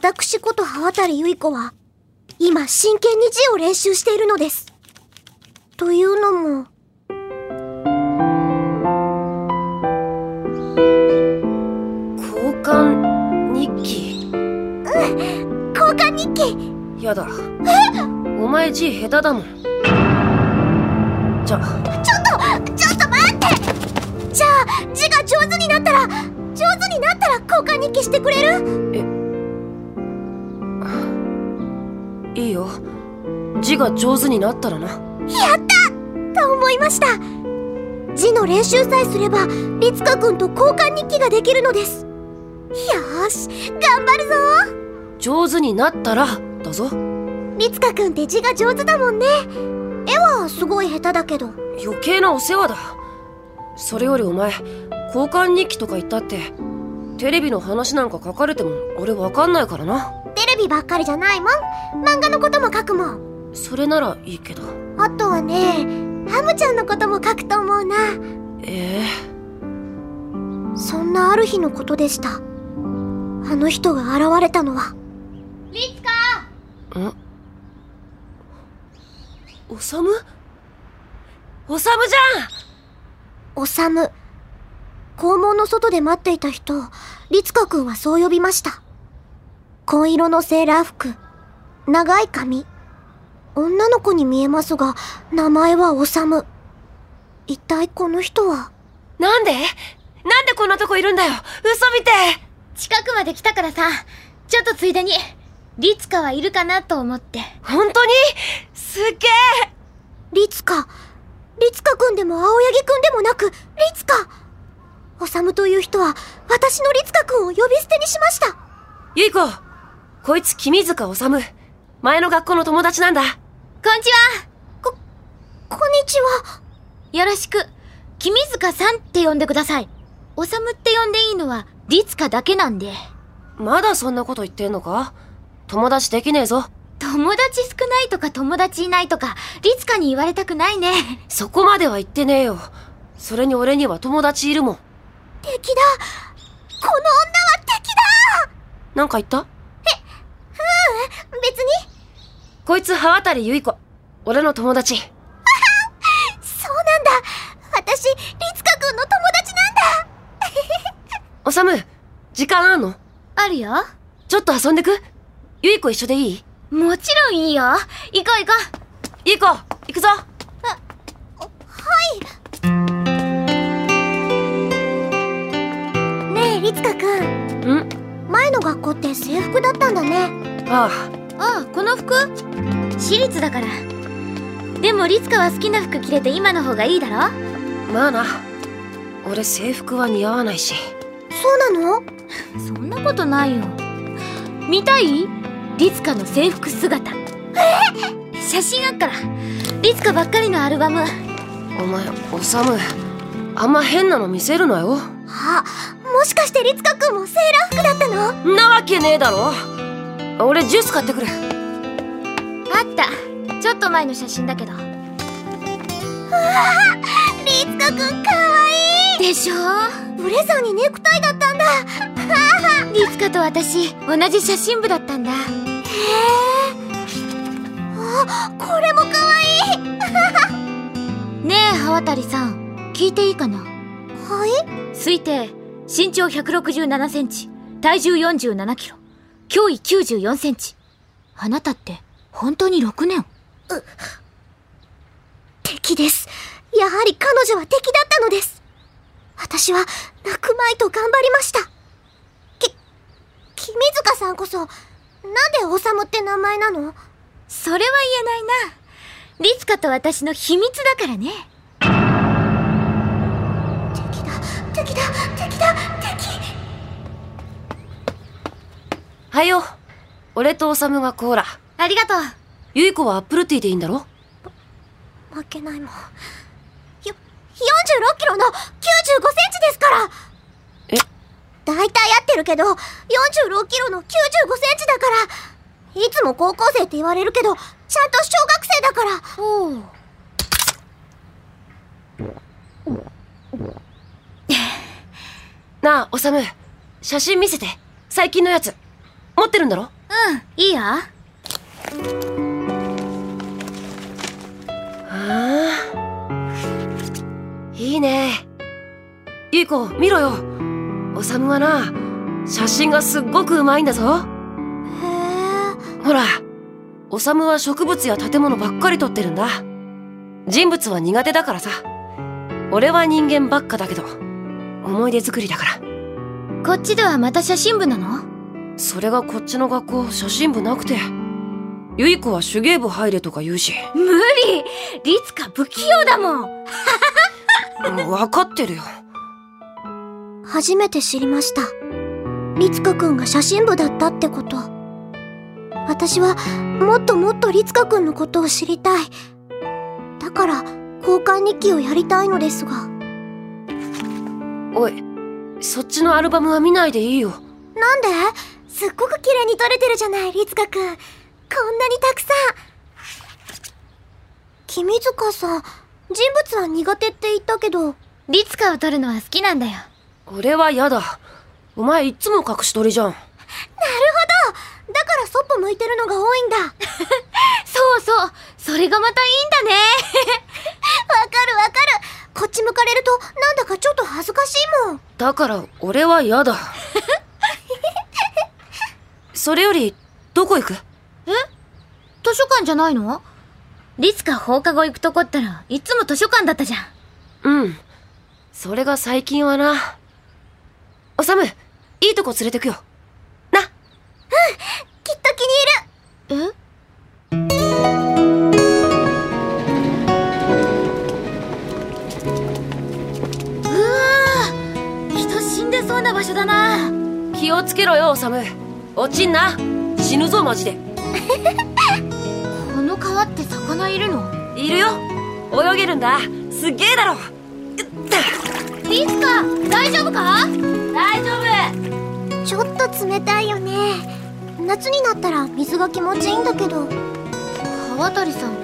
私こと刃渡ゆい子は、今真剣に字を練習しているのです。というのも、交換日記？交換日記。やだ。お前字下手だもん。じゃちょっとちょっと待って！じゃあ字が上手になったら上手になったら交換日記してくれる？いいよ。字が上手になったらな。やったと思いました。字の練習さえすれば律香くんと交換日記ができるのです。よーし頑張るぞ。上手になったらだぞ。律香くんって字が上手だもんね。絵はすごい下手だけど。余計なお世話だ。それよりお前交換日記とか言ったってテレビの話なんか書かれても俺わかんないからなテレビばっかりじゃないもん。漫画のことも書くもん。それならいいけど。あとはねハムちゃんのことも書くと思うな。ええ。そんなある日のことでした。あの人が現れたのは。律香んおさむ？おさむじゃん！おさむ。校門の外で待っていた人を律香くんはそう呼びました紺色のセーラー服。長い髪。女の子に見えますが名前はおさむ。一体この人は？なんで？なんでこんなとこいるんだよ？嘘みて！近くまで来たからさ。ちょっとついでに律香はいるかなと思って。本当に？すっげえ！律香律香くんでも青柳くんでもなく律香おさむという人は私の律香くんを呼び捨てにしました。ゆい子こいつ君塚治前の学校の友達なんだ。こんにちは。こんにちは。よろしく。君塚さんって呼んでください。おさむって呼んでいいのは律香だけなんで。まだそんなこと言ってんのか？友達できねえぞ。友達少ないとか友達いないとか律香に言われたくないね。そこまでは言ってねえよ。それに俺には友達いるもん。敵だ。この女は敵だ。なんか言った？別に。こいつ刃渡ゆい子。俺の友達。そうなんだ。私律香くんの友達なんだ。おさむ時間あんの？あるよ。ちょっと遊んでく？ゆい子一緒でいい？もちろんいいよ。行こう行こゆい子行くぞ。ねえ律香くんん？前の学校って制服だったんだねあうああこの服？私立だから。でも律香は好きな服着れて今の方がいいだろ？あまあな。俺制服は似合わないし。そうなの？そんなことないよ。見たい？律香の制服姿。写真あっから。律香ばっかりのアルバム。お前おさむ。あんま変なの見せるなよ。あもしかして律香くんもセーラー服だったの？んなわけねえだろ俺ジュース買ってくる。あった。ちょっと前の写真だけど。律香くんかわいでしょ？いブレザーにネクタイだったんだ。律香と私同じ写真部だったんだ。へえあこれもかわいい。ねえ刃渡さん。聞いていいかな？はい？推定身長167センチ体重47キロ脅威94センチ。あなたって本当に6年。敵です。やはり彼女は敵だったのです。私は泣くまいと頑張りました。き君塚さんこそなんでオサムって名前なの？それは言えないな。律香と私の秘密だからね。敵だ敵だ敵だ敵はよ俺とおさむがコーラありがとう。ゆい子はアップルティーでいいんだろ？負けないもん。よ46キロの95センチですから。え？大体合ってるけど46キロの95センチだから。いつも高校生って言われるけどちゃんと小学生だから。おう。なあおさむ写真見せて。最近のやつ持ってるんだろ？うんいいよ。あいいね。いい子見ろよ。おさむはな写真がすっごくうまいんだぞ。へえほらおさむは植物や建物ばっかり撮ってるんだ。人物は苦手だからさ。俺は人間ばっかだけど思い出作りだから。こっちではまた写真部なの？それがこっちの学校写真部なくて。ゆい子は手芸部入れとか言うし。無理。リツカ不器用だもん。分かってるよ。初めて知りました。律香くんが写真部だったってこと。私はもっともっと律香くんのことを知りたい。だから交換日記をやりたいのですが。おいそっちのアルバムは見ないでいいよ。なんで？すっごく綺麗に撮れてるじゃない律香くんこんなにたくさん。君塚さん人物は苦手って言ったけど。リツカを撮るのは好きなんだよ。俺は嫌だ。お前いっつも隠し撮りじゃん。だからそっぽ向いてるのが多いんだ。わ かそうそう。それがまたいいんだね。るわかる。こっち向かれるとなんだかちょっと恥ずかしいもん。だから俺は嫌だ それよりどこ行く？図書館じゃないの？リツカ放課後行くとこったらいつも図書館だったじゃん。うん。それが最近はな。おさむいいとこ連れてくよ。な。きっと気に入る。え？うわー人死んでそうな場所だな。気をつけろよおさむ落ちんな。死ぬぞマジで。この川って魚いるの？いるよ。泳げるんだ。すっげえだろ。リツカ大丈夫か？大丈夫。ちょっと冷たいよね。夏になったら水が気持ちいいんだけど。川渡さん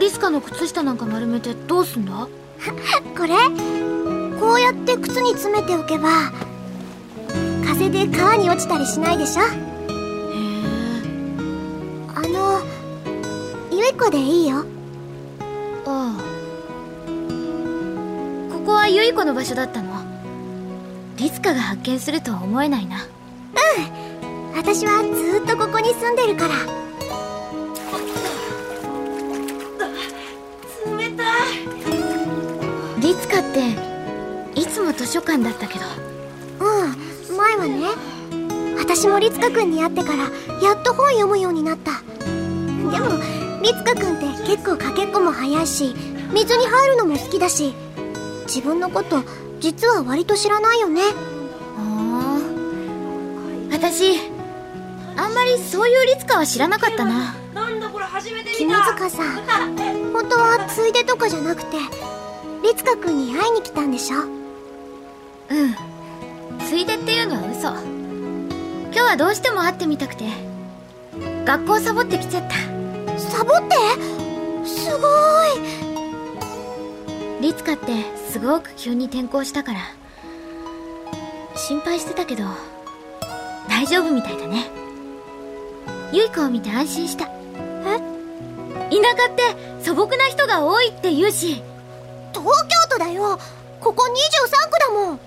リスカの靴下なんか丸めてどうすんだ？これこうやって靴に詰めておけば風で川に落ちたりしないでしょ？へえあのゆい子でいいよ。ああ。ここはユイコの場所だったの？リツカが発見するとは思えないな。私はずーっとここに住んでるから。冷たい。リツカっていつも図書館だったけどうん前はね。私も律香くんに会ってからやっと本読むようになった。でも律香くんって結構かけっこも早いし水に入るのも好きだし自分のこと実は割と知らないよね。ああ私あんまりそういうリツカは知らなかったな。なんだこれ初めて君塚さん本当はついでとかじゃなくて律香くんに会いに来たんでしょ？うんついでっていうのは嘘。今日はどうしても会ってみたくて。学校サボってきちゃった。サボって？すごい。リツカってすごく急に転校したから。心配してたけど大丈夫みたいだね。ユイコを見て安心した。え？田舎って素朴な人が多いって言うし。東京都だよ。ここ23区だもん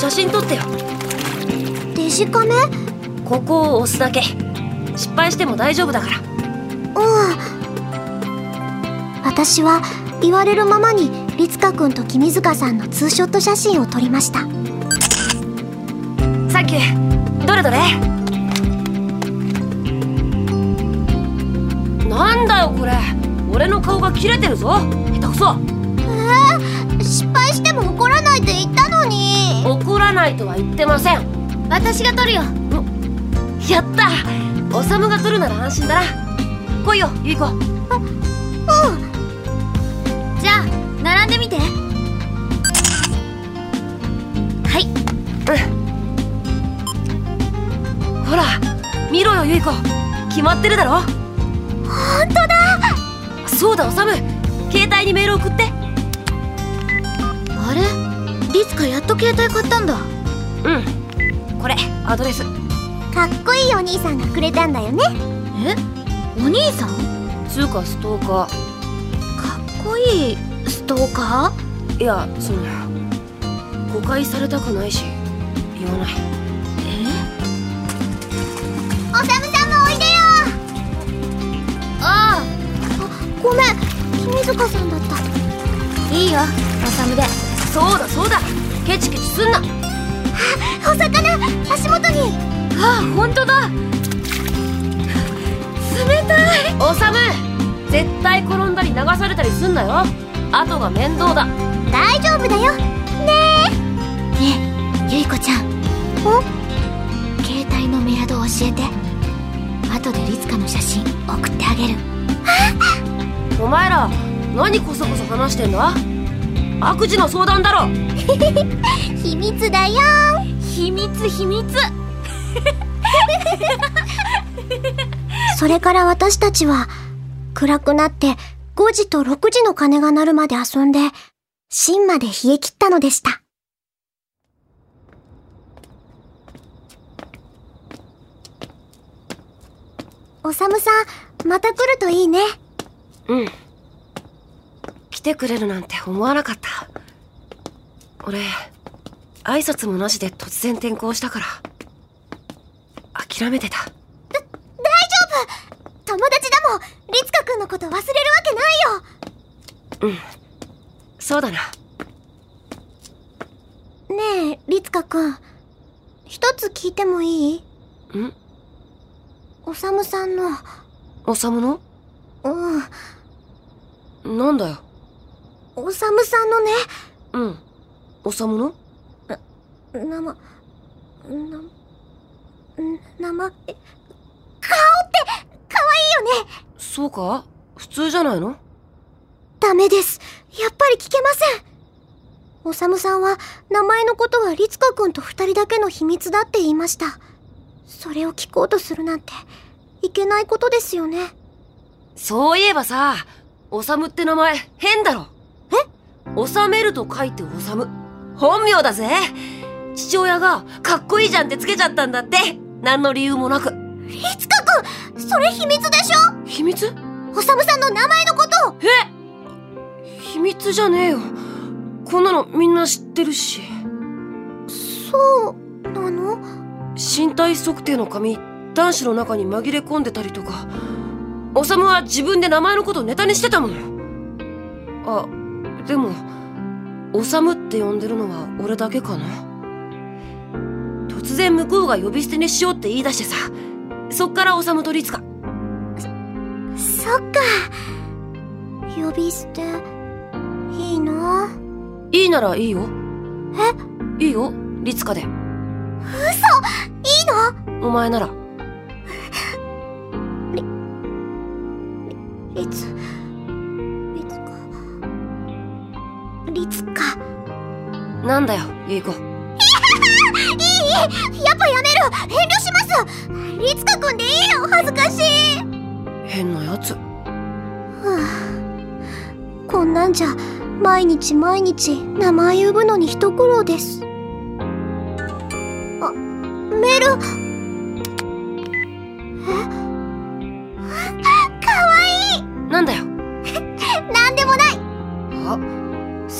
写真撮ってよ。ょデジカメ？ここを押すだけ。失敗しても大丈夫だから。うん私は言われるままに律香くんと君塚さんのツーショット写真を撮りました。サンキュー。どれどれ？なんだよこれ。俺の顔が切れてるぞ。下手くそ。えー、失敗しても怒ららないとは言ってません。私が撮るよ。やった。おさむが撮るなら安心だな。来いよゆい子。じゃあ並んでみて。はい。ほら見ろよゆい子。決まってるだろ。本当だ。そうだおさむ。携帯にメール送って。あれ？リツカやっと携帯買ったんだ。うん。これアドレス。かっこいいお兄さんがくれたんだよね。え？お兄さん？つうかストーカかっこいいストーカー？いやその誤解されたくないし言わない。ーえ？おさむさんもおいでよ。ああごめん。君塚さんだった。あいいよおさむでそうだそうだ。ケチケチすんな。お魚足元に。あ本当だ。冷たい。おさむ。絶対転んだり流されたりすんなよ。後が面倒だ。大丈夫だよ。ねえ。ゆいこちゃん。お？携帯のメアド教えて。後でリツカの写真送ってあげる。お前ら何こそこそ話してんだ？悪事の相談だろ。秘密だよ。秘密秘密。それから私たちは暗くなって5時と6時の鐘が鳴るまで遊んで芯まで冷え切ったのでした。おさむさんまた来るといいね。うん来てくれるなんて思わなかった。俺挨拶もなしで突然転校したから諦めてた。友達だもん。律香くんのこと忘れるわけないよ。そうだな。ねえ律香くん一つ聞いてもいい？ん？おさむさんの。おさむの？うん。なんだよおさむさんのねうんおさむの？生、な、な、生、え顔って、可愛いよねそうか？普通じゃないの？ダメです。やっぱり聞けません。おさむさんは、名前のことは律香くんと二人だけの秘密だって言いました。それを聞こうとするなんて、いけないことですよね。そういえばさおさむって名前変だろえ収めると書いておさむ。本名だぜ。父親がかっこいいじゃんってつけちゃったんだって。何の理由もなく。律香くんそれ秘密でしょ？秘密？おさむさんの名前のことえ？秘密じゃねえよ。こんなのみんな知ってるし。そうなの？身体測定の紙男子の中に紛れ込んでたりとか。おさむは自分で名前のことネタにしてたもんあでもおさむって呼んでるのは俺だけかな？突然向こうが呼び捨てにしようって言い出してさそっからおさむと律香そっか。呼び捨て、いいないいならいいよ。え？いいよ律香で。いいの？お前なら。りつ、りりつか。なんだよゆい子いいやっぱやめる。遠慮します。りつかくんでいいよ恥ずかしい。変なやつ。ふうこんなんじゃ毎日毎日名前呼ぶのに一苦労です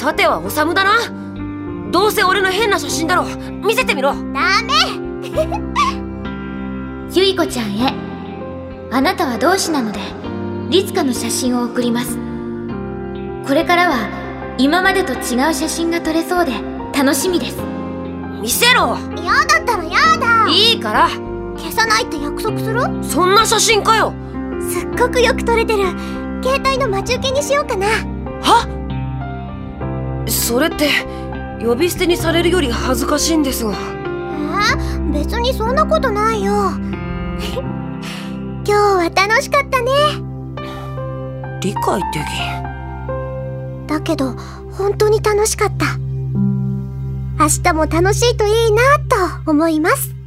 さてはおさむだな。どうせ俺の変な写真だろ。見せてみろ。ダメ。ゆいこちゃんへ。あなたは同志なのでリツカの写真を送ります。これからは今までと違う写真が撮れそうで楽しみです。見せろ。やだったらやだ。いいから。消さないって約束する？そんな写真かよ。すっごくよく撮れてる。携帯の待ち受けにしようかな。は？それって呼び捨てにされるより恥ずかしいんですが。えー、別にそんなことないよ。今日は楽しかったね。理解できん。だけど本当に楽しかった。明日も楽しいといいなと思います